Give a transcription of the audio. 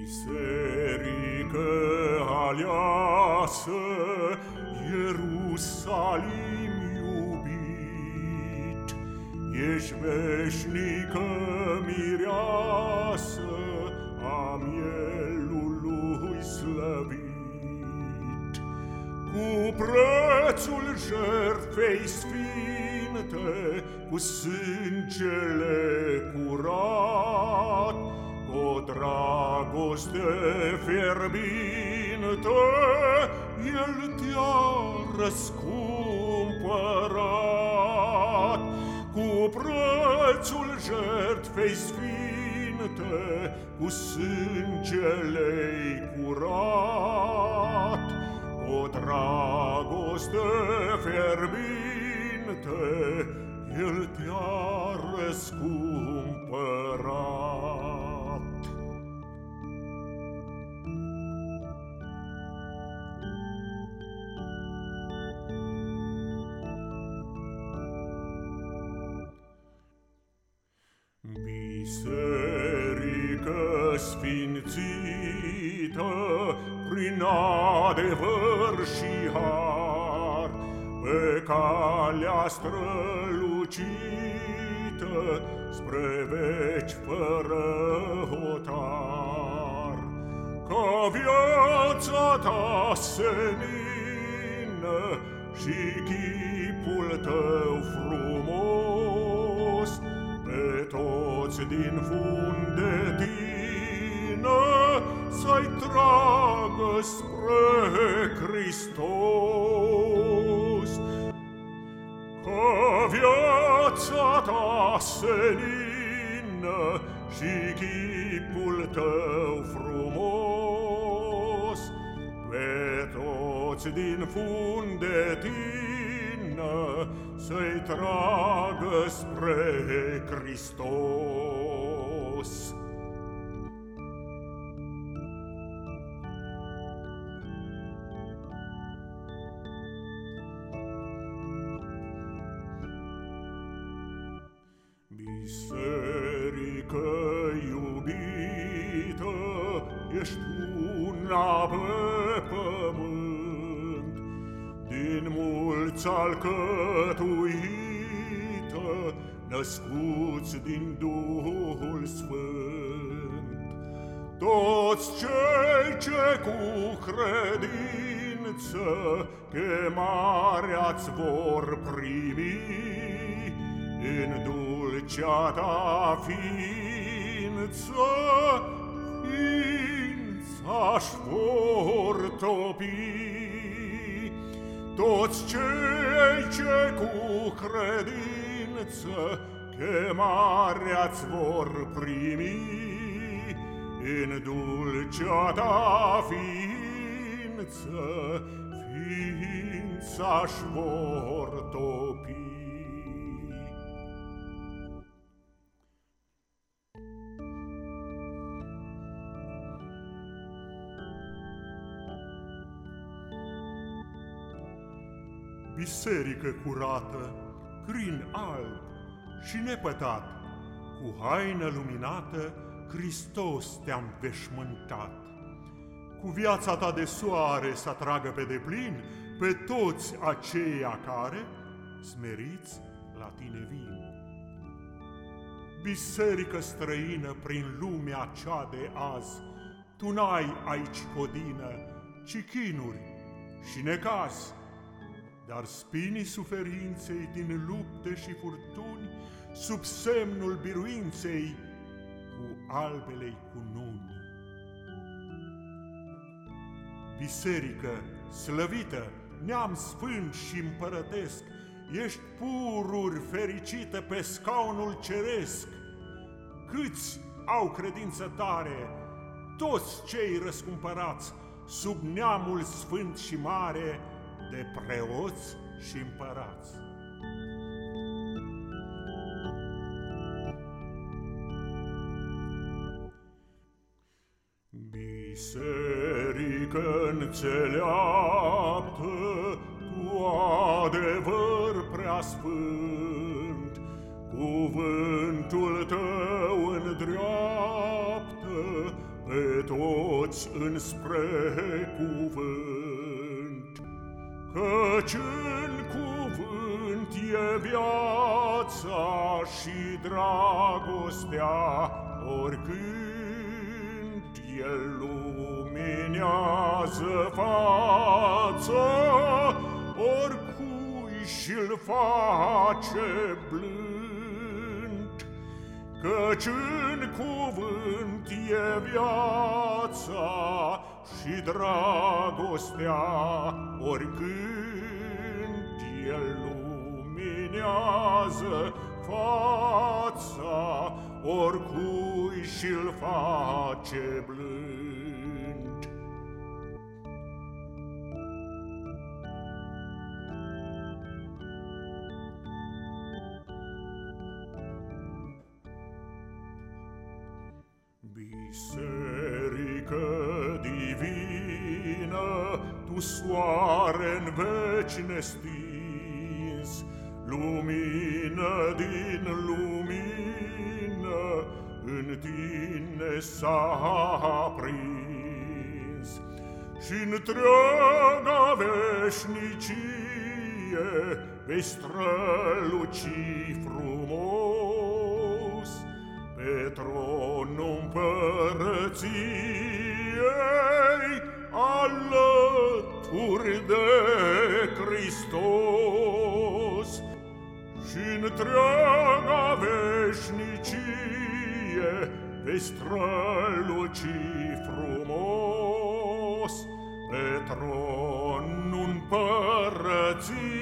Biserică aleasă, Ierusalim iubit, Ești veșnică mireasă a mielului slăvit. Cu prețul jertfei sfinte, cu sângele curat, o dragoste fierbinte, El te-a răscumpărat. Cu prețul jertfei sfinte, cu sângele curat, o dragoste fierbinte, El te-a răscumpărat. Biserică sfințită prin adevăr și har, Pe calea strălucită spre veci fără hotar. Ca viața ta senină și chipul tău frumos, toți din fund de tine Să-i tragă spre Hristos. Că viața ta senină Și chipul tău frumos Pe toți din fund de tine să-i tragă spre Hristos. Biserică iubită, ești una pe mulți alcătuită, născuți din Duhul Sfânt. Toți cei ce cu credință chemarea-ți vor primi, în dulcea ta ființă, ființa-și vor topi. Toți cei ce cu credință chemarea-ți vor primi, În dulcea ta ființă, ființa-și vor topi. Biserică curată, crin alb și nepătat, Cu haină luminată, Hristos te-am veșmântat. Cu viața ta de soare să atragă pe deplin Pe toți aceia care, smeriți, la tine vin. Biserică străină prin lumea cea de azi, Tu n-ai aici codină, ci chinuri și necaz, dar spinii suferinței din lupte și furtuni, Sub semnul biruinței, cu albelei cununi. Biserică, slăvită, neam sfânt și împărătesc, Ești pururi fericită pe scaunul ceresc. Câți au credință tare, toți cei răscumpărați, Sub neamul sfânt și mare, de preoți și împărați. Biserică înțeleaptă, cu adevăr preasfânt, cuvântul tău îndreaptă pe toți înspre cuvânt, Căci în cuvânt e viața și dragostea, oricând el luminează fața, oricui și-l face blând, Căci în cuvânt e viața și dragostea, oricând el luminează fața, oricui și-l face blând. Biserică tu soare-n veci nestins, Lumină din lumină, în tine s-a aprins. Și întreaga veșnicie vei străluci frumos, pe tronul împărăției, alle turde Christos și întreaga veșnicie vei străluci frumos pe tronul împărăției.